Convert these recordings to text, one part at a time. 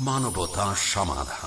মানবতা সমাধান।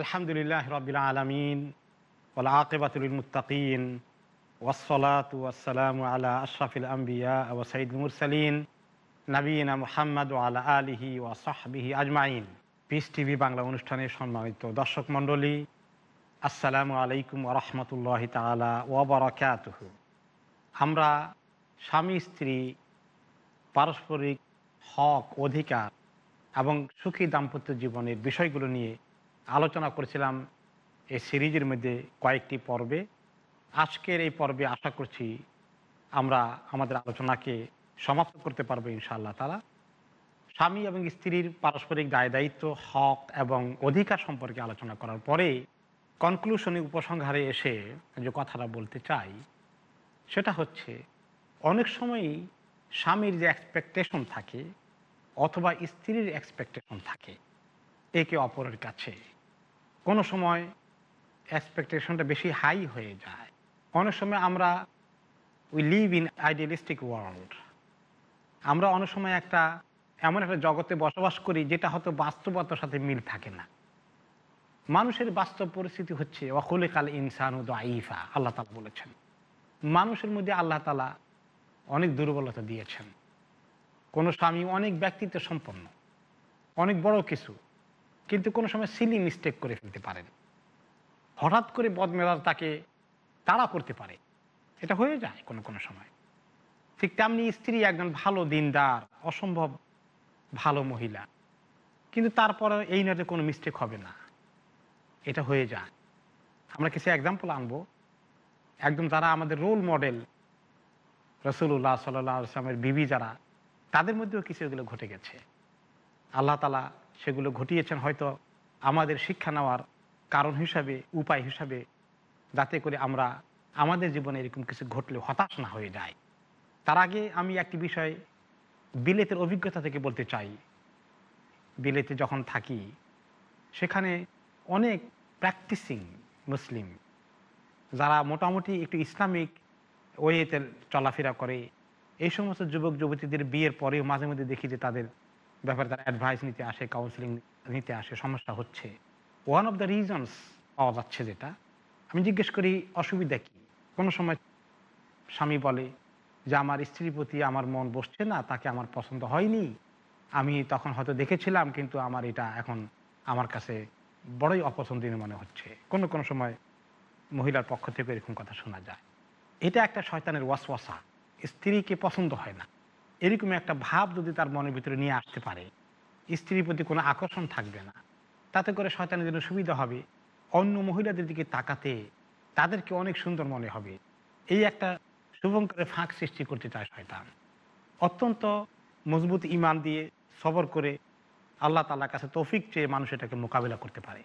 আলহামদুলিল্লাহ রবিল আলমিন মুতাকিন ওসলাত ওয়াসালাম আলা আশরাফিল আম্বিয়া ও সঈদ মুরসালিন নবীনা মুহাম্মদ আলা আলিহি ও আজমাইন। পিস টিভি বাংলা অনুষ্ঠানে সম্মানিত দর্শক মণ্ডলী, আসসালামু আলাইকুম রহমতুল্লাহ তালা ওবরাকাত আমরা স্বামী, স্ত্রী, পারস্পরিক হক, অধিকার এবং সুখী দাম্পত্য জীবনের বিষয়গুলো নিয়ে আলোচনা করেছিলাম এই সিরিজের মধ্যে কয়েকটি পর্বে। আজকের এই পর্বে আশা করছি আমরা আমাদের আলোচনাকে সমাপ্ত করতে পারব ইনশাআল্লাহ তালা স্বামী এবং স্ত্রীর পারস্পরিক দায় দায়িত্ব হক এবং অধিকার সম্পর্কে আলোচনা করার পরে কনক্লুশনে উপসংহারে এসে যে কথাটা বলতে চাই, সেটা হচ্ছে অনেক সময়ই স্বামীর যে এক্সপেকটেশন থাকে অথবা স্ত্রীর এক্সপেকটেশন থাকে একে অপরের কাছে। কোনো সময় এক্সপেকটেশনটা বেশি হাই হয়ে যায়। অনেক সময় আমরা we live in idealistic world আমরা অনেক সময় একটা, এমন একটা জগতে বসবাস করি যেটা হয়তো বাস্তবতার সাথে মিল থাকে না। মানুষের বাস্তব পরিস্থিতি হচ্ছে অকলে কাল ইনসান ও আইফা আল্লাহ তালা বলেছেন। মানুষের মধ্যে আল্লাহ তালা অনেক দুর্বলতা দিয়েছেন। কোনো স্বামী অনেক ব্যক্তিত্ব সম্পন্ন। অনেক বড় কিছু। কিন্তু কোনো সময় সিলি মিস্টেক করে ফেলতে পারেন। হঠাৎ করে বদমেলার তাকে তাড়া করতে পারে। এটা হয়ে যায় কোনো কোনো সময়। ঠিক তেমনি স্ত্রী একজন ভালো দিনদার, অসম্ভব ভালো মহিলা। কিন্তু তারপরে এই নয় কোনো মিস্টেক হবে না। এটা হয়ে যায়। আমরা কিছু এক্সাম্পল আনব। একদম যারা আমাদের রোল মডেল রসুল্লাহ সাল্লামের বিবি যারা, তাদের মধ্যেও কিছু এগুলো ঘটে গেছে। আল্লাহ তালা সেগুলো ঘটিয়েছেন হয়তো আমাদের শিক্ষা নেওয়ার কারণ হিসাবে, উপায় হিসাবে, যাতে করে আমরা আমাদের জীবনে এরকম কিছু ঘটলে হতাশ না হয়ে যায় তার আগে আমি একটি বিষয় বিলেতের অভিজ্ঞতা থেকে বলতে চাই। বিলেতে যখন থাকি, সেখানে অনেক প্র্যাকটিসিং মুসলিম, যারা মোটামুটি একটু ইসলামিক ওয়েতে চলাফেরা করে। এই সমস্ত যুবক যুবতীদের বিয়ের পরেও মাঝে মধ্যে দেখি যে তাদের ব্যাপারে তারা অ্যাডভাইস নিতে আসে কাউন্সিলিং নিতে আসে, সমস্যা হচ্ছে। ওয়ান অফ দ্য রিজনস পাওয়া যাচ্ছে যেটা, আমি জিজ্ঞেস করি, অসুবিধা কী? কোনো সময় স্বামী বলে যে, আমার স্ত্রীর প্রতি আমার মন বসছে না, তাকে আমার পছন্দ হয়নি। আমি তখন হয়তো দেখেছিলাম, কিন্তু আমার এটা এখন আমার কাছে বড়ই অপছন্দনীয় মনে হচ্ছে। কোনো কোনো সময় মহিলার পক্ষ থেকে এরকম কথা শোনা যায়। এটা একটা শয়তানের ওয়াসওয়াসা। স্ত্রীকে পছন্দ হয় না। এরকম একটা ভাব যদি তার মনের ভিতরে নিয়ে আসতে পারে, স্ত্রীর প্রতি কোনো আকর্ষণ থাকবে না। তাতে করে শয়তানের জন্য সুবিধা হবে, অন্য মহিলাদের দিকে তাকাতে তাদেরকে অনেক সুন্দর মনে হবে। এই একটা শুভঙ্করের ফাঁক সৃষ্টি করতে চায় শয়তান। অত্যন্ত মজবুত ইমান দিয়ে সবর করে আল্লাহ তালার কাছে তৌফিক চেয়ে মানুষ এটাকে মোকাবিলা করতে পারে।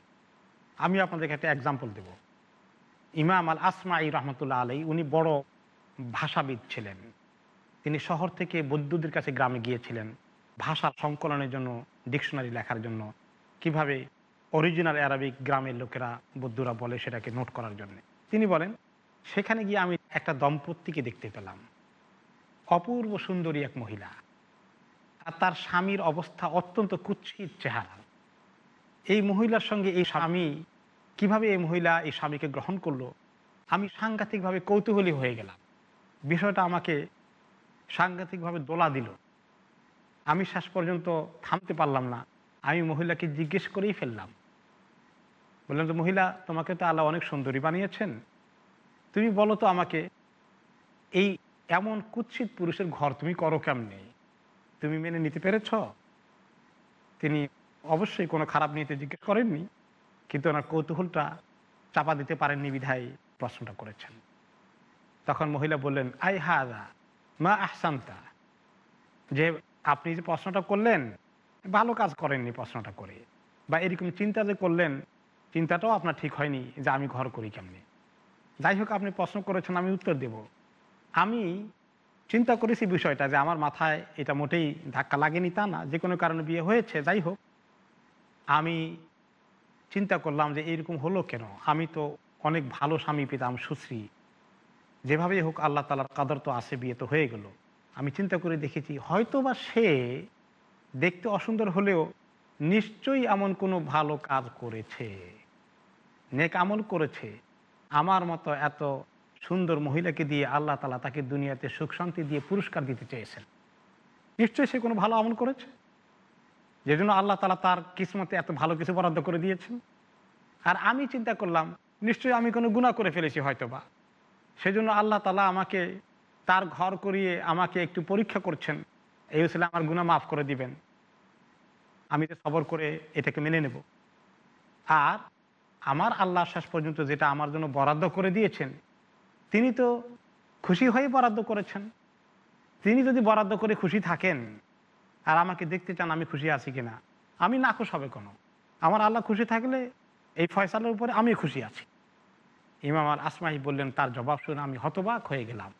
আমি আপনাদেরকে একটা এক্সাম্পল দেব। ইমাম আল আসমাই রহমতুল্লাহ আলাই উনি বড় ভাষাবিদ ছিলেন। তিনি শহর থেকে বৌদ্ধদের কাছে গ্রামে গিয়েছিলেন। ভাষার সংকলনের জন্য, ডিকশনারি লেখার জন্য। কীভাবে অরিজিনাল অ্যারাবিক গ্রামের লোকেরা বৌদ্ধরা বলে সেটাকে নোট করার জন্য। তিনি বলেন, সেখানে গিয়ে আমি একটা দম্পতিকে দেখতে পেলাম। অপূর্ব সুন্দরী এক মহিলা। আর তার স্বামীর অবস্থা অত্যন্ত কুৎসিত চেহারা। এই মহিলার সঙ্গে এই স্বামী, কীভাবে এই মহিলা এই স্বামীকে গ্রহণ করল? আমি সাংঘাতিকভাবে কৌতূহলী হয়ে গেলাম। বিষয়টা আমাকে সাংঘাতিকভাবে দোলা দিল। আমি শেষ পর্যন্ত থামতে পারলাম না। আমি মহিলাকে জিজ্ঞেস করেই ফেললাম। বললাম তো মহিলা, তোমাকে তো আল্লাহ অনেক সুন্দরী বানিয়েছেন। তুমি বলো তো আমাকে, এই এমন কুৎসিত পুরুষের ঘর তুমি করো কেমনে? তুমি মেনে নিতে পেরেছ? তিনি অবশ্যই কোনো খারাপ নিতে জিজ্ঞেস করেননি, কিন্তু ওনার কৌতূহলটা চাপা দিতে পারেননি বিধায় প্রশ্নটা করেছেন। তখন মহিলা বললেন, আই হাদা মা আহসানতা, যে আপনি যে প্রশ্নটা করলেন, ভালো কাজ করেননি প্রশ্নটা করে, বা এরকম চিন্তা যে করলেন, চিন্তাটাও আপনার ঠিক হয়নি যে আমি ঘর করি কেমনি? যাই হোক, আপনি প্রশ্ন করেছেন, আমি উত্তর দেব। আমি চিন্তা করেছি বিষয়টা যে আমার মাথায় এটা মোটেই ধাক্কা লাগেনি তা না, যে কোনো কারণে বিয়ে হয়েছে, যাই হোক। আমি চিন্তা করলাম যে এরকম হলো কেন? আমি তো অনেক ভালো স্বামী পেতাম, সুশ্রী। যেভাবেই হোক আল্লাহ তালার কাদর তো আসে বিয়ে তো হয়ে গেল। আমি চিন্তা করে দেখেছি হয়তো বা সে দেখতে অসুন্দর হলেও নিশ্চয়ই এমন কোনো ভালো কাজ করেছে, নেক আমল করেছে। আমার মতো এত সুন্দর মহিলাকে দিয়ে আল্লাহ তালা তাকে দুনিয়াতে সুখ শান্তি দিয়ে পুরস্কার দিতে চেয়েছেন। নিশ্চয়ই সে কোনো ভালো আমল করেছে? যেজন্য আল্লাহ তালা তার কিসমতে এত ভালো কিছু বরাদ্দ করে দিয়েছেন। আর আমি চিন্তা করলাম, নিশ্চয়ই আমি কোনো গুণা করে ফেলেছি হয়তো বা সেজন্য আল্লাহ তালা আমাকে তার ঘর করিয়ে আমাকে একটু পরীক্ষা করছেন। এই হচ্ছে আমার গুণা মাফ করে দিবেন। আমি তো সবর করে এটাকে মেনে নেব। আর আমার আল্লাহ শেষ পর্যন্ত যেটা আমার জন্য বরাদ্দ করে দিয়েছেন, তিনি তো খুশি হয়ে বরাদ্দ করেছেন। তিনি যদি বরাদ্দ করে খুশি থাকেন আর আমাকে দেখতে চান আমি খুশি আছি কিনা, আমি নাখুশ হবে কোনো। আমার আল্লাহ খুশি থাকলে এই ফয়সালের উপরে আমি খুশি আছি। ইমাম আর আসমাহি বললেন, তার জবাব শুনে আমি হতবাক হয়ে গেলাম।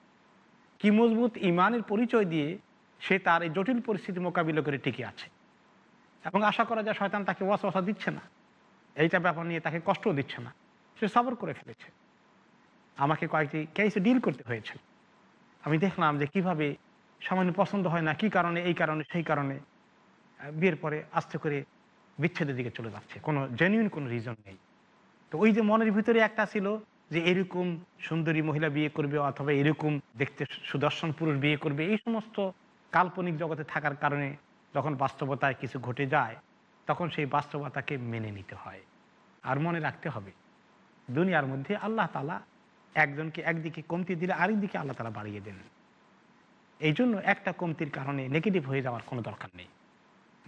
কি মজবুত ইমানের পরিচয় দিয়ে সে তার এই জটিল পরিস্থিতি মোকাবিলা করে টিকে আছে। এবং আশা করা যায় শয়তান তাকে ওয়াসওয়াসা দিচ্ছে না। এইটা ব্যাপার নিয়ে তাকে কষ্টও দিচ্ছে না। সে সবর করে ফেলেছে। আমাকে কয়েকটি কেসে ডিল করতে হয়েছে। আমি দেখলাম যে কীভাবে সামান্য পছন্দ হয় না, কি কারণে, এই কারণে, সেই কারণে, বিয়ের পরে আস্তে করে বিচ্ছেদের দিকে চলে যাচ্ছে। কোনো জেনুইন কোনো রিজন নেই। তো ওই যে মনের ভিতরে একটা ছিল যে এরকম সুন্দরী মহিলা বিয়ে করবে অথবা এরকম দেখতে সুদর্শন পুরুষ বিয়ে করবে, এই সমস্ত কাল্পনিক জগতে থাকার কারণে যখন বাস্তবতায় কিছু ঘটে যায়, তখন সেই বাস্তবতাকে মেনে নিতে হয় আর মনে রাখতে হবে। দুনিয়ার মধ্যে আল্লাহ তালা একজনকে একদিকে কমতি দিলে আরেকদিকে আল্লাহ তালা বাড়িয়ে দেন। এই জন্য একটা কমতির কারণে নেগেটিভ হয়ে যাওয়ার কোনো দরকার নেই।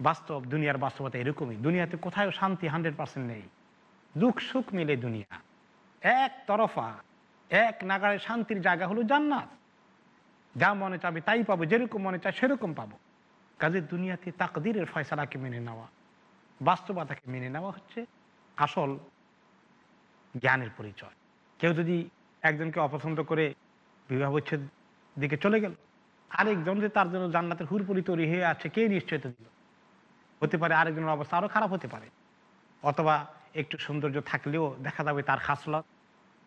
বাস্তব দুনিয়ার বাস্তবতা এরকমই। দুনিয়াতে কোথাও শান্তি হান্ড্রেড পার্সেন্ট নেই। দুঃখ সুখ মিলে দুনিয়া। এক তরফা, এক নাগারে শান্তির জায়গা হলো জান্নাত। যা মনে চাবে তাই পাবো, যেরকম মনে চায় সেরকম পাবো। কাজে দুনিয়াতে তাকদিরের ফয়সালাকে মেনে নেওয়া, বাস্তবতাকে মেনে নেওয়া হচ্ছে আসল জ্ঞানের পরিচয়। কেউ যদি একজনকে অপছন্দ করে বিবাহ বিচ্ছেদ দিকে চলে গেল, আরেকজন যে তার জন্য জান্নাতের হুরপুরি তৈরি হয়ে আছে, কে নিশ্চয়তা দিল? হতে পারে আরেকজনের অবস্থা আরও খারাপ হতে পারে। অথবা একটু সৌন্দর্য থাকলেও দেখা যাবে তার খাসলত,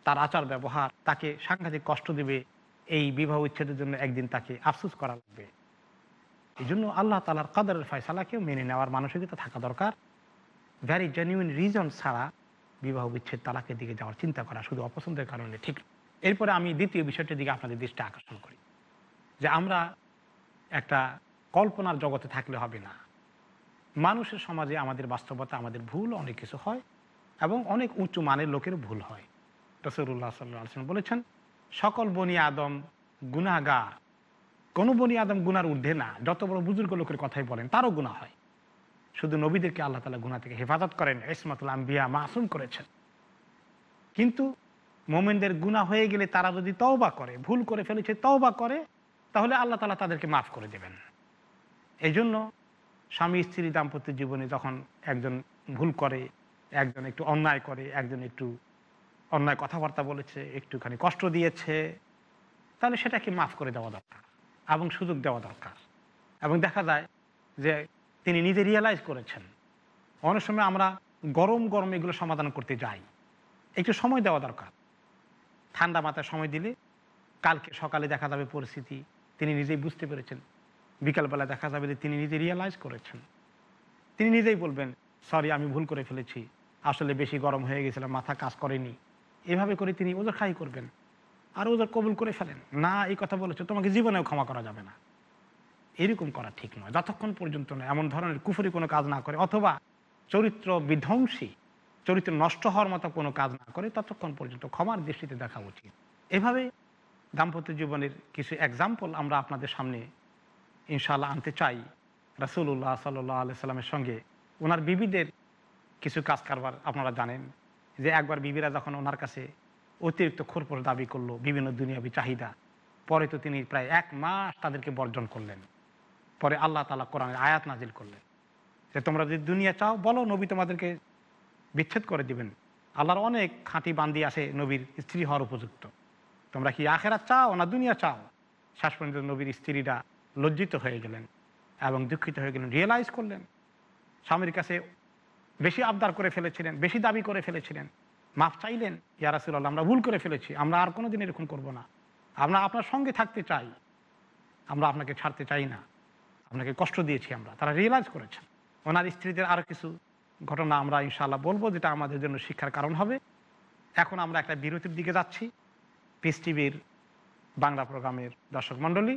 তার আচার ব্যবহার, তাকে সাংঘাতিক কষ্ট দেবে, এই বিবাহ উচ্ছেদের জন্য একদিন তাকে আফসুস করা লাগবে। এই জন্য আল্লাহ তালার কাদারের ফয়সালাকেও মেনে নেওয়ার মানসিকতা থাকা দরকার। ভ্যারি জেনুইন রিজন ছাড়া বিবাহ বিচ্ছেদ তালাকের দিকে যাওয়ার চিন্তা করা শুধু অপছন্দের কারণে ঠিক এরপরে আমি দ্বিতীয় বিষয়টির দিকে আপনাদের দৃষ্টি আকর্ষণ করি, যে আমরা একটা কল্পনার জগতে থাকলে হবে না। মানুষের সমাজে আমাদের বাস্তবতা, আমাদের ভুল অনেক কিছু হয়। এবং অনেক উঁচু মানের লোকের ভুল হয়। রসুল্লাহ সাল্লাহ আলসালাম বলেছেন, সকল বনি আদম গুনাগার কোনো বনি আদম গুনার ঊর্ধ্বে না, যত বড় বুজুর্গ লোকের কথাই বলেন, তারও গুণা হয়। শুধু নবীদেরকে আল্লাহ তালা গুণা থেকে হেফাজত করেন, ইসমাতুল আম্বিয়া মাসুম করেছেন। কিন্তু মোমেনদের গুণা হয়ে গেলে তারা যদি তওবা করে, ভুল করে ফেলেছে, তওবা করে, তাহলে আল্লাহ তালা তাদেরকে মাফ করে দেবেন। এই জন্য স্বামী স্ত্রী দাম্পত্য জীবনে যখন একজন ভুল করে একজন একটু অন্যায় করে, একজন একটু অন্যায় কথাবার্তা বলেছে, একটুখানি কষ্ট দিয়েছে, তাহলে সেটাকে মাফ করে দেওয়া দরকার এবং সুযোগ দেওয়া দরকার। এবং দেখা যায় যে তিনি নিজে রিয়েলাইজ করেছেন, অনেক সময় আমরা গরম গরম এগুলো সমাধান করতে যাই, একটু সময় দেওয়া দরকার। ঠান্ডা মাথায় সময় দিলে কালকে সকালে দেখা যাবে পরিস্থিতি, তিনি নিজেই বুঝতে পেরেছেন। বিকালবেলা দেখা যাবে যে তিনি নিজে রিয়েলাইজ করেছেন। তিনি নিজেই বলবেন সরি আমি ভুল করে ফেলেছি। আসলে বেশি গরম হয়ে গেছিল, মাথা কাজ করেনি। এভাবে করে তিনি ওদের খাই করবেন, আর ওদের কবুল করে ফেলেন। না, এই কথা বলেছ, তোমাকে জীবনেও ক্ষমা করা যাবে না। এরকম করা ঠিক নয়, যতক্ষণ পর্যন্ত না এমন ধরনের কুফুরি কোনো কাজ না করে, অথবা চরিত্র বিধ্বংসী, চরিত্র নষ্ট হওয়ার মতো কোনো কাজ না করে, ততক্ষণ পর্যন্ত ক্ষমার দৃষ্টিতে দেখা উচিত। এভাবে দাম্পত্য জীবনের কিছু এক্সাম্পল আমরা আপনাদের সামনে ইনশাল্লাহ আনতে চাই। রাসুল্লাহ সাল্লাহ আলি সাল্লামের সঙ্গে ওনার বিবিদের কিছু কাজ কারবার আপনারা জানেন যে একবার বিবিরা যখন ওনার কাছে অতিরিক্ত খোরপোশ দাবি করল বিভিন্ন দুনিয়াবি চাহিদা, পরে তো তিনি প্রায় এক মাস তাদেরকে বর্জন করলেন। পরে আল্লাহ তালা কোরআনের আয়াত নাজিল করলেন যে, তোমরা যদি দুনিয়া চাও, বলো নবী তোমাদেরকে বিচ্ছেদ করে দিবেন। আল্লাহর অনেক খাঁটি বান্দি আছে নবীর স্ত্রী হওয়ার উপযুক্ত। তোমরা কি আখেরা চাও না দুনিয়া চাও? শেষ পর্যন্ত নবীর স্ত্রীরা লজ্জিত হয়ে গেলেন এবং দুঃখিত হয়ে গেলেন, রিয়েলাইজ করলেন। স্বামীর কাছে বেশি আবদার করে ফেলেছিলেন, বেশি দাবি করে ফেলেছিলেন। মাফ চাইলেন ইয়ারাসুল্লাহ আমরা ভুল করে ফেলেছি, আমরা আর কোনো দিন এরকম করব না। আমরা আপনার সঙ্গে থাকতে চাই, আমরা আপনাকে ছাড়তে চাই না। আপনাকে কষ্ট দিয়েছি আমরা, তারা রিয়েলাইজ করেছেন। ওনার স্ত্রীদের আরও কিছু ঘটনা আমরা ইনশাআল্লাহ বলব, যেটা আমাদের জন্য শিক্ষার কারণ হবে। এখন আমরা একটা বিরতির দিকে যাচ্ছি। পিস টিভির বাংলা প্রোগ্রামের দর্শক মণ্ডলী,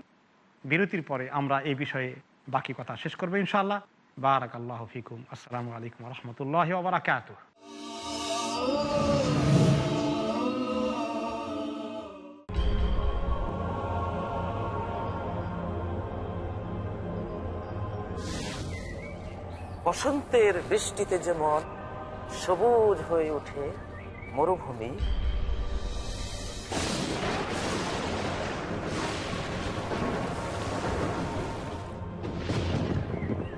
বিরতির পরে আমরা এই বিষয়ে বাকি কথা শেষ করব ইনশাআল্লাহ। বারাক আল্লাহ ফিকুম। আসসালামু আলাইকুম রহমতুল্লাহ ওবরাকাত বসন্তের বৃষ্টিতে যেমন সবুজ হয়ে ওঠে মরুভূমি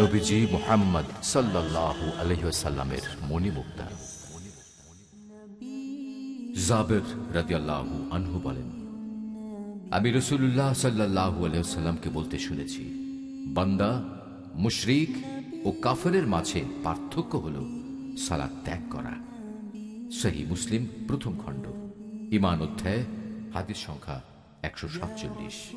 নবীজি মোহাম্মদ সাল্লাহ আলহ্লামের মণিমুক্তা। জাবের আনহু বলেন, আমি রসুল্লাহ সাল্লাহু আলহামকে বলতে শুনেছি, বান্দা মুশরিক ও কাফেরের মাঝে পার্থক্য হল সালাদ ত্যাগ করা। সহি মুসলিম প্রথম খণ্ড ইমান অধ্যায়, হাদিস সংখ্যা একশো সাতচল্লিশ।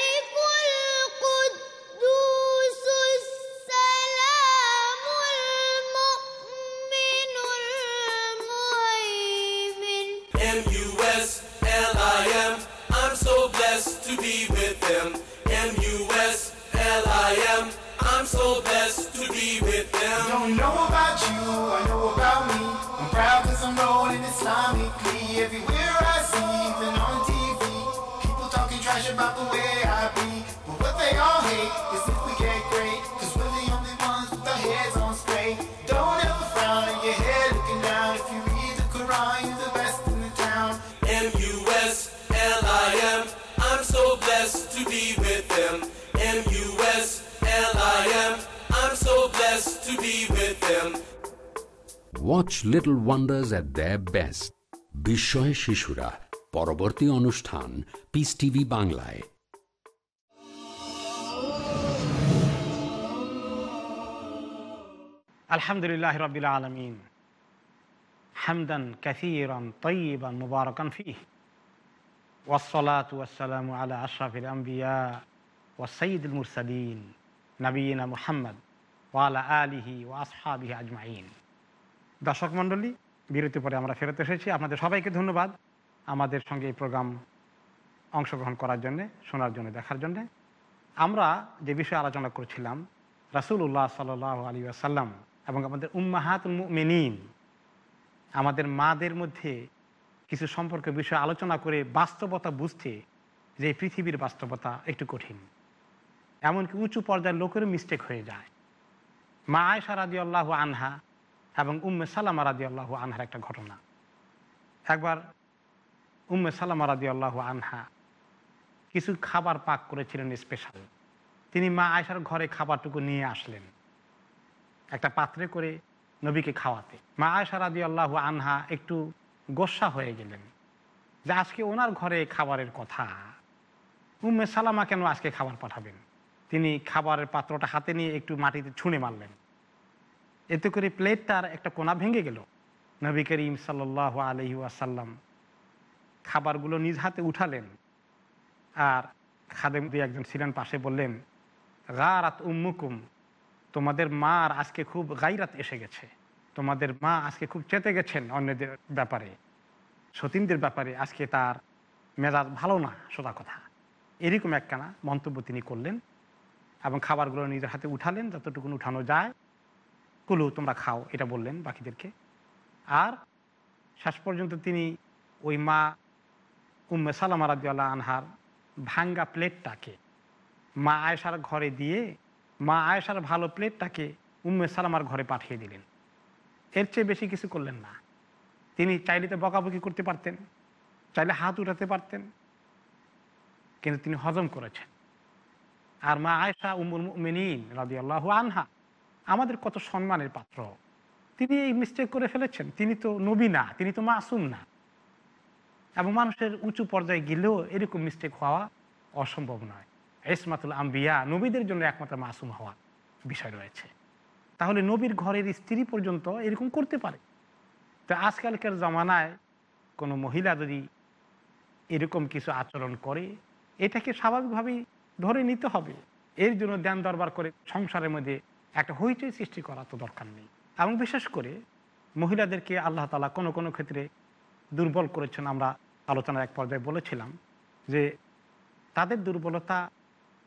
M-U-S-L-I-M. I'm so blessed to be with them. Watch little wonders at the best বিস্ময় শিশুরা পরবর্তী অনুষ্ঠান পিস টিভি বাংলায়। আলহামদুলিল্লাহ রবিল আলমিন। হামদান কাসিরান তৈবান মুবারকান ফিহ। ওয়াসলাত ওয়াসালাম আলা আশরাফিল আম্বিয়া ওয়াসঈদুল মুরসালিন। নবীনা মুহাম্মদ ওয়ালা আলিহি ও আসহাবিহি আজমাইন। দর্শক মণ্ডলী, বিরতি পরে আমরা ফেরত এসেছি। আপনাদের সবাইকে ধন্যবাদ আমাদের সঙ্গে এই প্রোগ্রাম অংশগ্রহণ করার জন্যে, শোনার জন্য, দেখার জন্যে। আমরা যে বিষয়ে আলোচনা করছিলাম রাসুল্লাহ সাল আলী আসাল্লাম এবং আমাদের উম্মাহাতুল মেনিন আমাদের মাদের মধ্যে কিছু সম্পর্কে বিষয়ে আলোচনা করে বাস্তবতা বুঝতে যে পৃথিবীর বাস্তবতা একটু কঠিন। এমনকি উঁচু পর্যায়ের লোকেরও মিস্টেক হয়ে যায়। মা আয়সা রাজি আল্লাহ আনহা এবং উম্মে সালামা রাজি আল্লাহ আনহার একটা ঘটনা। একবার উম্মে সালামা রাজি আল্লাহ আনহা কিছু খাবার পাক করেছিলেন স্পেশাল তিনি মা আয়সার ঘরে খাবারটুকু নিয়ে আসলেন। একটা পাত্রে করে নবীকে খাওয়াতে। মা আয়সা রাজি আল্লাহ আনহা একটু গোসা হয়ে গেলেন। যে আজকে ওনার ঘরে খাবারের কথা। উম্মে সালামা কেন আজকে খাবার পাঠাবেন? তিনি খাবারের পাত্রটা হাতে নিয়ে একটু মাটিতে ছুঁড়ে মারলেন। এতে করে প্লেটটার একটা কোনা ভেঙে গেল। নবী করিম সাল্লাহ আলহি আসাল্লাম খাবারগুলো নিজ হাতে উঠালেন আর খাদেম দিয়ে একজন ছিলেন পাশে বললেন, গারাত উম্মুকুম, তোমাদের মার আজকে খুব গাইরাত এসে গেছে। তোমাদের মা আজকে খুব চেতে গেছেন অন্যদের ব্যাপারে। সতীনদের ব্যাপারে আজকে তার মেজাজ ভালো না, সোজা কথা। এরকম একখানা মন্তব্য তিনি করলেন। এবং খাবারগুলো নিজের হাতে উঠালেন যতটুকু উঠানো যায়। কুলু, তোমরা খাও, এটা বললেন বাকিদেরকে। আর শেষ পর্যন্ত তিনি ওই মা উম্মে সালামা রাদিয়াল্লাহ আনহার ভাঙ্গা প্লেটটাকে মা আয়েশার ঘরে দিয়ে, মা আয়েশার ভালো প্লেটটাকে উম্মে সালামার ঘরে পাঠিয়ে দিলেন। এর চেয়ে বেশি কিছু করলেন না। তিনি চাইলে তো বকাবকি করতে পারতেন, চাইলে হাত উঠাতে পারতেন, কিন্তু তিনি হজম করেছেন। আর মা আয়সা উমুল মিনীন রাজি আল্লাহ আনহা আমাদের কত সম্মানের পাত্র। তিনি এই মিস্টেক করে ফেলেছেন। তিনি তো নবী না, তিনি তো মাসুম না। এবং মানুষের উঁচু পর্যায়ে গেলেও এরকম মিস্টেক হওয়া অসম্ভব নয়। এসমাতুল আম্বিয়া নবীদের জন্য একমাত্র মাসুম হওয়া বিষয় রয়েছে। তাহলে নবীর ঘরের স্ত্রী পর্যন্ত এরকম করতে পারে? তো আজকালকার জমানায় কোনো মহিলা যদি এরকম কিছু আচরণ করে, এটাকে স্বাভাবিকভাবেই ধরে নিতে হবে। এর জন্য ধ্যান দরবার করে সংসারের মধ্যে একটা হইচই সৃষ্টি করা তো দরকার নেই। এবং বিশেষ করে মহিলাদেরকে আল্লাহ তালা কোনো কোনো ক্ষেত্রে দুর্বল করেছেন আমরা আলোচনার এক পর্যায়ে বলেছিলাম যে তাদের দুর্বলতা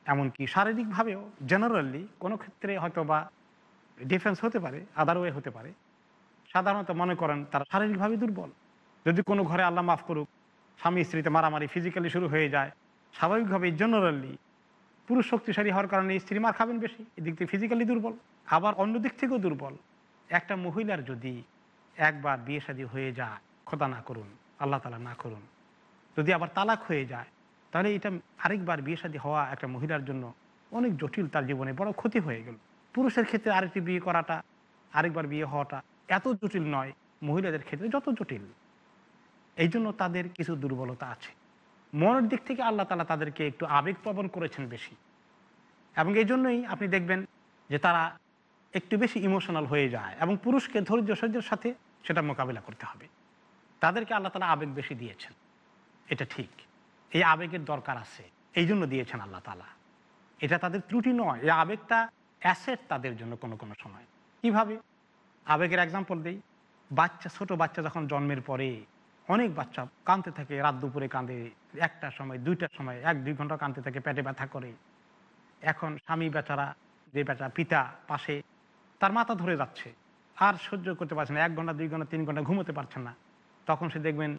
এমনকি শারীরিকভাবেও জেনারেলি কোনো ক্ষেত্রে হয়তো বা ডিফেন্স হতে পারে আদার ওয়ে হতে পারে। সাধারণত মনে করেন তারা শারীরিকভাবে দুর্বল। যদি কোনো ঘরে আল্লাহ মাফ করুক, স্বামী স্ত্রীতে মারামারি ফিজিক্যালি শুরু হয়ে যায় স্বাভাবিকভাবে জেনারেলি পুরুষ শক্তিশালী হওয়ার কারণে স্ত্রী মার খাবেন বেশি। এদিক থেকে ফিজিক্যালি দুর্বল। আবার অন্য দিক থেকেও দুর্বল। একটা মহিলার যদি একবার বিয়ে শাদী হয়ে যায়, খোদা না করুন, আল্লাহ তালা না করুন, যদি আবার তালাক হয়ে যায়, তাহলে এটা আরেকবার বিয়ে শাদী হওয়া একটা মহিলার জন্য অনেক জটিল তার জীবনে বড় ক্ষতি হয়ে গেল। পুরুষের ক্ষেত্রে আরেকটি বিয়ে করাটা, আরেকবার বিয়ে হওয়াটা এত জটিল নয়, মহিলাদের ক্ষেত্রে যত জটিল। এই জন্য তাদের কিছু দুর্বলতা আছে। মনের দিক থেকে আল্লাহ তালা তাদেরকে একটু আবেগপ্রবণ করেছেন বেশি। এবং এই জন্যই আপনি দেখবেন যে তারা একটু বেশি ইমোশনাল হয়ে যায় এবং পুরুষকে ধৈর্য সহ্যের সাথে সেটা মোকাবিলা করতে হবে। তাদেরকে আল্লাহ তালা আবেগ বেশি দিয়েছেন। এটা ঠিক। এই আবেগের দরকার আছে। এই জন্য দিয়েছেন আল্লাহ তালা এটা তাদের ত্রুটি নয়। এই আবেগটা অ্যাসেট তাদের জন্য কোনো কোনো সময়। কীভাবে? আবেগের এক্সাম্পল দিই। বাচ্চা, ছোট বাচ্চা যখন জন্মের পরে অনেক বাচ্চা কাঁদতে থাকে, রাত দুপুরে কাঁদে একটার সময় দুইটার সময়, এক, দুই ঘণ্টা কাঁদতে থাকে, পেটে ব্যথা করে। এখন স্বামী বেচারা, যে বেচারা পিতা পাশে, তার মাথা ধরে যাচ্ছে। আর সহ্য করতে পারছে না, এক ঘণ্টা, দুই ঘণ্টা, তিন ঘণ্টা ঘুমোতে পারছে না। তখন সে দেখবেন,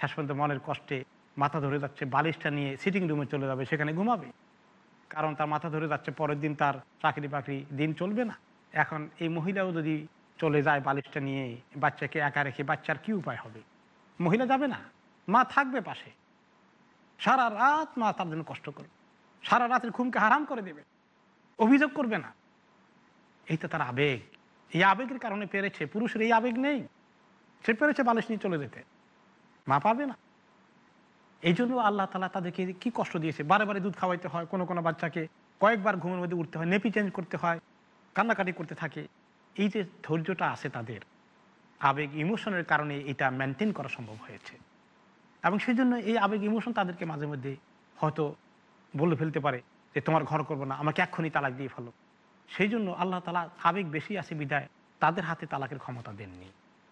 শেষ পর্যন্ত মনের কষ্টে মাথা ধরে যাচ্ছে, বালিশটা নিয়ে সিটিং রুমে চলে যাবে, সেখানে ঘুমাবে। কারণ তার মাথা ধরে যাচ্ছে, পরের দিন তার চাকরি বাকরি দিন চলবে না। এখন এই মহিলাও যদি চলে যায় বালিশটা নিয়ে, বাচ্চাকে একা রেখে বাচ্চার কি উপায় হবে? মহিলা যাবে না, মা থাকবে পাশে। সারা রাত মা তার জন্য কষ্ট করবে। সারা রাতের ঘুমকে হারাম করে দেবে। অভিযোগ করবে না। এই তো তার আবেগ। এই আবেগের কারণে পেরেছে। পুরুষের এই আবেগ নেই। সে পেরেছে বালিশ নিয়ে চলে যেতে। মা পাবে না। এই জন্য আল্লাহ তালা তাদেরকে কি কষ্ট দিয়েছে? বারে বারে দুধ খাওয়াইতে হয়। কোনো কোনো বাচ্চাকে কয়েকবার ঘুমের মধ্যে উঠতে হয়। নেপি চেঞ্জ করতে হয়। কান্নাকাটি করতে থাকে। এই যে ধৈর্যটা আছে তাদের আবেগ ইমোশনের কারণে এটা মেনটেন করা সম্ভব হয়েছে। এবং সেই জন্য এই আবেগ ইমোশন তাদেরকে মাঝে মধ্যে হয়তো বলে ফেলতে পারে যে, তোমার ঘর করব না, আমাকে এক্ষুনি তালাক দিয়ে ফেলো। সেই জন্য আল্লাহ তালা আবেগ বেশি আছে বিদায় তাদের হাতে তালাকের ক্ষমতা দেননি।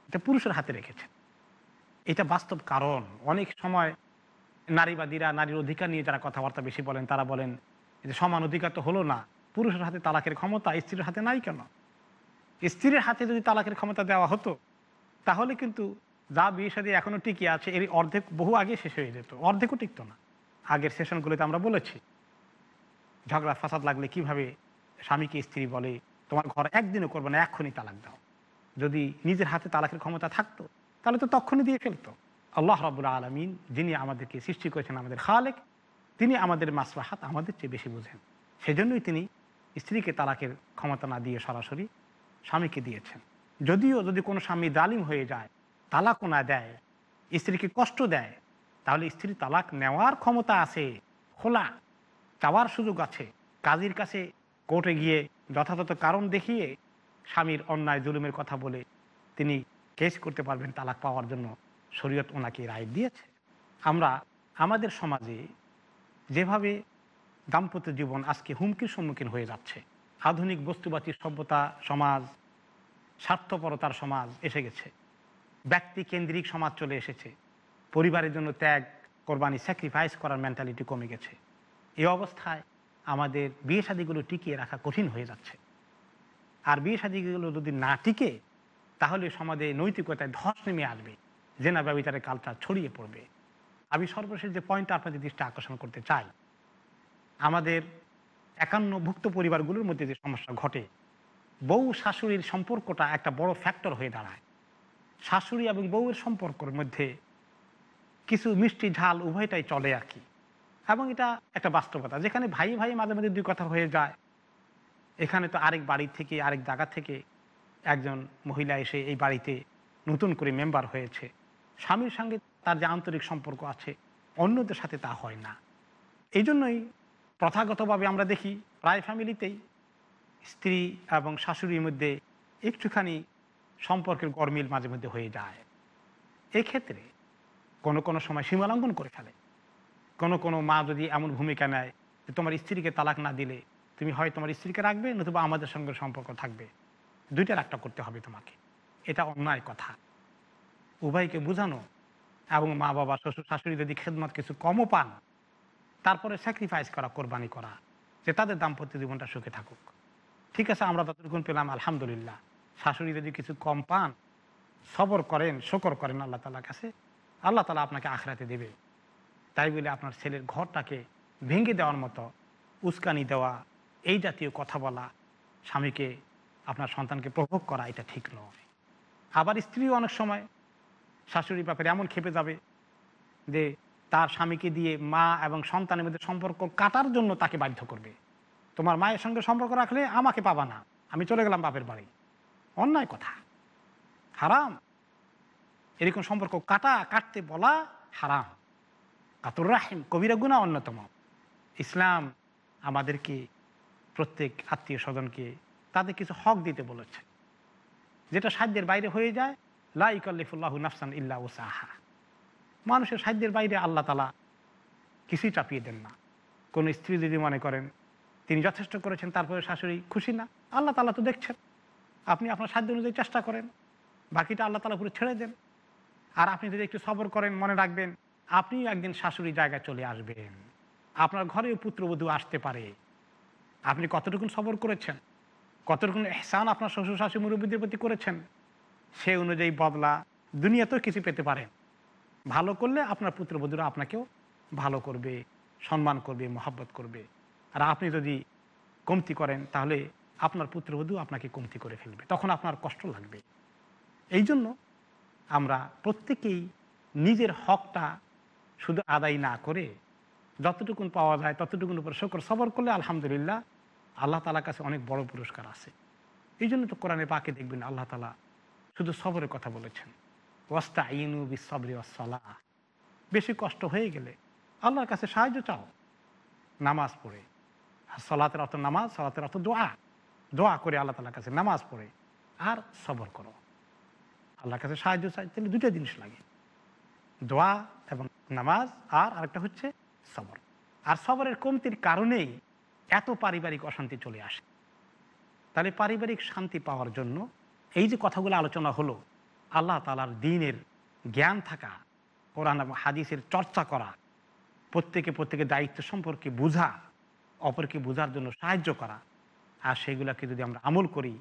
এটা পুরুষের হাতে রেখেছেন। এটা বাস্তব কারণ। অনেক সময় নারীবাদীরা নারীর অধিকার নিয়ে যারা কথাবার্তা বেশি বলেন, তারা বলেন যে, সমান অধিকার তো হলো না। পুরুষের হাতে তালাকের ক্ষমতা, স্ত্রীর হাতে নাই কেন? স্ত্রীর হাতে যদি তালাকের ক্ষমতা দেওয়া হতো তাহলে কিন্তু যা বিয়ে সাদী এখনও টিকে আছে এর অর্ধেক বহু আগে শেষ হয়ে যেত। অর্ধেকও টিকতো না। আগের সেশনগুলোতে আমরা বলেছি, ঝগড়া, ফাসাদ লাগলে কীভাবে স্বামীকে স্ত্রী বলে, তোমার ঘর একদিনও করব না, এক্ষুনি তালাক দাও। যদি নিজের হাতে তালাকের ক্ষমতা থাকতো, তাহলে তো তখনই দিয়ে ফেলতো। আল্লাহ রাবুল আলমিন যিনি আমাদেরকে সৃষ্টি করেছেন আমাদের খালেক, তিনি আমাদের মাসলাহাত আমাদের চেয়ে বেশি বোঝেন। সেজন্যই তিনি স্ত্রীকে তালাকের ক্ষমতা না দিয়ে সরাসরি স্বামীকে দিয়েছেন। যদিও যদি কোনো স্বামী দালিম হয়ে যায় তালাকও না দেয়, স্ত্রীকে কষ্ট দেয়, তাহলে স্ত্রী তালাক নেওয়ার ক্ষমতা আছে, খোলা, চাওয়ার সুযোগ আছে। কাজীর কাছে কোর্টে গিয়ে যথাযথ কারণ দেখিয়ে স্বামীর অন্যায় জুলুমের কথা বলে তিনি কেস করতে পারবেন তালাক পাওয়ার জন্য। শরীয়ত ওনাকে রায় দিয়েছে। আমরা আমাদের সমাজে যেভাবে দাম্পত্য জীবন আজকে হুমকির সম্মুখীন হয়ে যাচ্ছে, আধুনিক বস্তুবাদী সভ্যতা, সমাজ স্বার্থপরতার সমাজ এসে গেছে। ব্যক্তি কেন্দ্রিক সমাজ চলে এসেছে। পরিবারের জন্য ত্যাগ, কোরবানি স্যাক্রিফাইস করার মেন্টালিটি কমে গেছে। এই অবস্থায় আমাদের বিয়ে শাদিগুলো টিকিয়ে রাখা কঠিন হয়ে যাচ্ছে। আর বিয়ে শাদিগুলো যদি না টিকে, তাহলে সমাজে নৈতিকতায় ধস নেমে আসবে। জেনা ব্যবচারের কালচার ছড়িয়ে পড়বে। আমি সর্বশেষ যে পয়েন্টটা আপনাদের দৃষ্টি আকর্ষণ করতে চাই, আমাদের একান্নভুক্ত পরিবারগুলোর মধ্যে যে সমস্যা ঘটে বউ শাশুড়ির সম্পর্কটা একটা বড় ফ্যাক্টর হয়ে দাঁড়ায়। শাশুড়ি এবং বউয়ের সম্পর্কের মধ্যে কিছু মিষ্টি ঝাল উভয়টাই চলে আর কি। এবং এটা একটা বাস্তবতা। যেখানে ভাই ভাই মাঝে মাঝে দুই কথা হয়ে যায়। এখানে তো আরেক বাড়ি থেকে, আরেক জায়গা থেকে একজন মহিলা এসে এই বাড়িতে নতুন করে মেম্বার হয়েছে। স্বামীর সঙ্গে তার যে আন্তরিক সম্পর্ক আছে, অন্যদের সাথে তা হয় না। এই জন্যই প্রথাগতভাবে আমরা দেখি, প্রায় ফ্যামিলিতেই স্ত্রী এবং শাশুড়ির মধ্যে একটুখানি সম্পর্কের গরমিল মাঝে মধ্যে হয়ে যায়। এক্ষেত্রে কোনো কোনো সময় সীমালঙ্ঘন করে ফেলে। কোনো কোনো মা যদি এমন ভূমিকা নেয় যে তোমার স্ত্রীকে তালাক না দিলে তুমি হয় তোমার স্ত্রীকে রাখবে নতুবা আমাদের সঙ্গে সম্পর্ক থাকবে। দুইটার একটা করতে হবে তোমাকে। এটা অন্যায় কথা। উভয়কে বোঝানো এবং মা বাবা, শ্বশুর শাশুড়ি যদি খেদমত কিছু কমও পান, তারপরে স্যাক্রিফাইস করা, কোরবানি করা, যে তাদের দাম্পত্য জীবনটা সুখে থাকুক। ঠিক আছে, আমরা ততটুকুন পেলাম, আলহামদুলিল্লাহ। শাশুড়ি যদি কিছু কম পান, সবর করেন, শকর করেন আল্লাহ তালার কাছে, আল্লাহ তালা আপনাকে আখড়াতে দেবে। তাই বলে আপনার ছেলের ঘরটাকে ভেঙে দেওয়ার মতো, উস্কানি দেওয়া, এই জাতীয় কথা বলা, স্বামীকে, আপনার সন্তানকে প্রভোগ করা, এটা ঠিক নয়। আবার স্ত্রীও অনেক সময় শাশুড়ি ব্যাপারে এমন খেপে যাবে যে তার স্বামীকে দিয়ে মা এবং সন্তানের মধ্যে সম্পর্ক কাটার জন্য তাকে বাধ্য করবে। তোমার মায়ের সঙ্গে সম্পর্ক রাখলে আমাকে পাবা না। আমি চলে গেলাম বাপের বাড়ি। অন্যায় কথা। হারাম। এরকম সম্পর্ক কাটা, কাটতে বলা হারাম। কাতুর রাহিম, কবিরা গুণা অন্যতম। ইসলাম আমাদেরকে, প্রত্যেক আত্মীয় স্বজনকে তাদের কিছু হক দিতে বলেছে। যেটা সাধ্যের বাইরে হয়ে যায় লাইকাল্লিফুল্লাহ নাফসান ইল্লা উসাহা মানুষের সাধ্যের বাইরে আল্লাহ তালা কিছুই চাপিয়ে দেন না। কোনো স্ত্রী যদি মনে করেন তিনি যথেষ্ট করেছেন, তারপরে শাশুড়ি খুশি না। আল্লাহ তালা তো দেখছেন। আপনি আপনার সাধ্য অনুযায়ী চেষ্টা করেন। বাকিটা আল্লাহ তালা পুরো ছেড়ে দেন। আর আপনি যদি একটু সবর করেন, মনে রাখবেন, আপনি একদিন শাশুড়ি জায়গায় চলে আসবেন। আপনার ঘরেও পুত্রবধূ আসতে পারে। আপনি কতটুকুন সবর করেছেন? কতটুকুন এহসান আপনার শ্বশুর, শাশুড়ি, মুরব্বীদের প্রতি করেছেন? সে অনুযায়ী বদলা দুনিয়াতেও কিছু পেতে পারেন ভালো করলে আপনার পুত্রবধূরা আপনাকেও ভালো করবে, সম্মান করবে, মহাব্বত করবে। আর আপনি যদি কমতি করেন, তাহলে আপনার পুত্রবধূ আপনাকে কমতি করে ফেলবে। তখন আপনার কষ্ট লাগবে। এই জন্য আমরা প্রত্যেকেই নিজের হকটা শুধু আদায় না করে যতটুকুন পাওয়া যায়, ততটুকুন উপর শকর সবর করলে আলহামদুলিল্লাহ আল্লাহ তালার কাছে অনেক বড় পুরস্কার আছে। এই জন্য তো কোরআনে পাকে দেখবেন আল্লাহ তালা শুধু সবরের কথা বলেছেন। ওয়াস্তা ইনু বিসবরি ওয়াসালা বেশি কষ্ট হয়ে গেলে আল্লাহর কাছে সাহায্য চাও। নামাজ পড়ে। সলাতের অর্থ নামাজ, সলাতের অর্থ দোয়া। দোয়া করে আল্লাহ তালার কাছে নামাজ পড়ে আর সবর করো। আল্লাহর কাছে সাহায্য চাই, তাহলে দুটো জিনিস লাগে। দোয়া এবং নামাজ আর আরেকটা হচ্ছে সবর। আর সবরের কমতির কারণেই এত পারিবারিক অশান্তি চলে আসে। তাহলে পারিবারিক শান্তি পাওয়ার জন্য এই যে কথাগুলো আলোচনা হলো, আল্লাহ তালার দিনের জ্ঞান থাকা, কোরআন হাদিসের চর্চা করা, প্রত্যেকে প্রত্যেকের দায়িত্ব সম্পর্কে বোঝা অপরকে বোঝার জন্য সাহায্য করা। আর সেগুলোকে যদি আমরা আমল করি,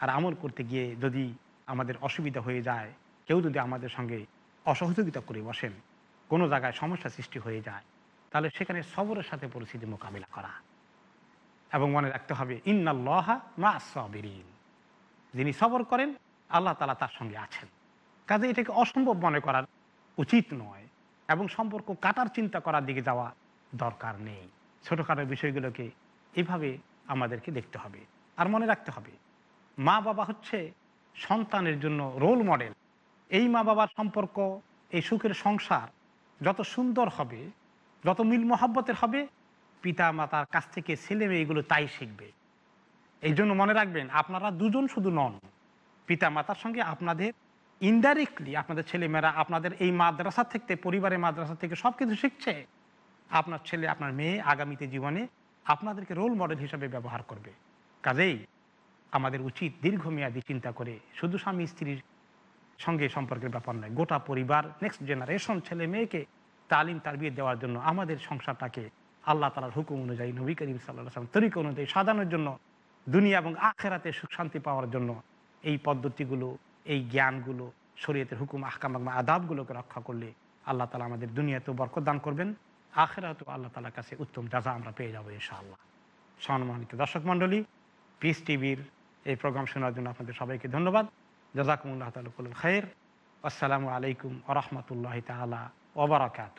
আর আমল করতে গিয়ে যদি আমাদের অসুবিধা হয়ে যায়, কেউ যদি আমাদের সঙ্গে অসহযোগিতা করে বসেন, কোনো জায়গায় সমস্যা সৃষ্টি হয়ে যায়, তাহলে সেখানে সবরের সাথে পরিস্থিতি মোকাবিলা করা। এবং মনে রাখতে হবে, ইন্নাল্লাহা মা সাবিরিন। যিনি সবর করেন, আল্লাহ তালা তার সঙ্গে আছেন। কাজে এটাকে অসম্ভব মনে করার উচিত নয়, এবং সম্পর্ক কাটার চিন্তা করার দিকে যাওয়া দরকার নেই। ছোটোখাটো বিষয়গুলোকে এভাবে আমাদেরকে দেখতে হবে আর মনে রাখতে হবে। মা বাবা হচ্ছে সন্তানের জন্য রোল মডেল এই মা বাবার সম্পর্ক, এই সুখের সংসার যত সুন্দর হবে, যত মিল মহাব্বতের হবে পিতা মাতার কাছ থেকে ছেলে মেয়ে এগুলো তাই শিখবে। এই জন্য মনে রাখবেন, আপনারা দুজন শুধু নন। পিতা মাতার সঙ্গে আপনাদের ইনডাইরেক্টলি আপনাদের ছেলেমেয়েরা, আপনাদের এই মাদ্রাসা থেকে, পরিবারের মাদ্রাসা থেকে সব কিছু শিখছে। আপনার ছেলে, আপনার মেয়ে আগামীতে জীবনে আপনাদেরকে রোল মডেল হিসাবে ব্যবহার করবে। কাজেই আমাদের উচিত দীর্ঘমেয়াদী চিন্তা করে শুধু স্বামী স্ত্রীর সঙ্গে সম্পর্কের ব্যাপার নয়, গোটা পরিবার নেক্সট জেনারেশন ছেলে মেয়েকে তালিম তারবিয়ে দেওয়ার জন্য আমাদের সংসারটাকে আল্লাহ তালার হুকুম অনুযায়ী নবী করিম সাল্লাহ সাল্লাম তরিকা অনুযায়ী সাজানোর জন্য, দুনিয়া এবং আখেরাতে সুখ শান্তি পাওয়ার জন্য এই পদ্ধতিগুলো, এই জ্ঞানগুলো, শরীয়তের হুকুম, আহকাম আদাবগুলোকে রক্ষা করলে আল্লাহ তালা আমাদের দুনিয়াতেও বরকত দান করবেন। আখেরাতেও আল্লাহ তালার কাছে উত্তম যাজা আমরা পেয়ে যাব ইনশাআল্লাহ। সম্মানিত দর্শক মণ্ডলী পিস টিভির এই প্রোগ্রাম শোনার জন্য আপনাদের সবাইকে ধন্যবাদ। জাজাকুমুল্লাহ তালুকুল খায়ের আসসালামু আলাইকুম আরহামতুল্লাহ তালা ওবরাকাত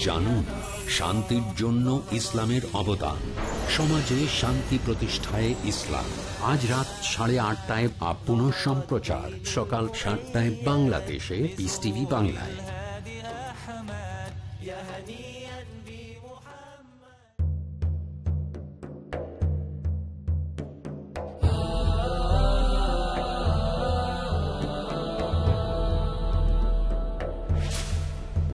জানুন শান্তির জন্য ইসলামের অবদান। সমাজে শান্তি প্রতিষ্ঠায় ইসলাম। আজ রাত সাড়ে আটটায় আপ পুনঃ সম্প্রচার সকাল সাতটায় বাংলাদেশে বাংলায়।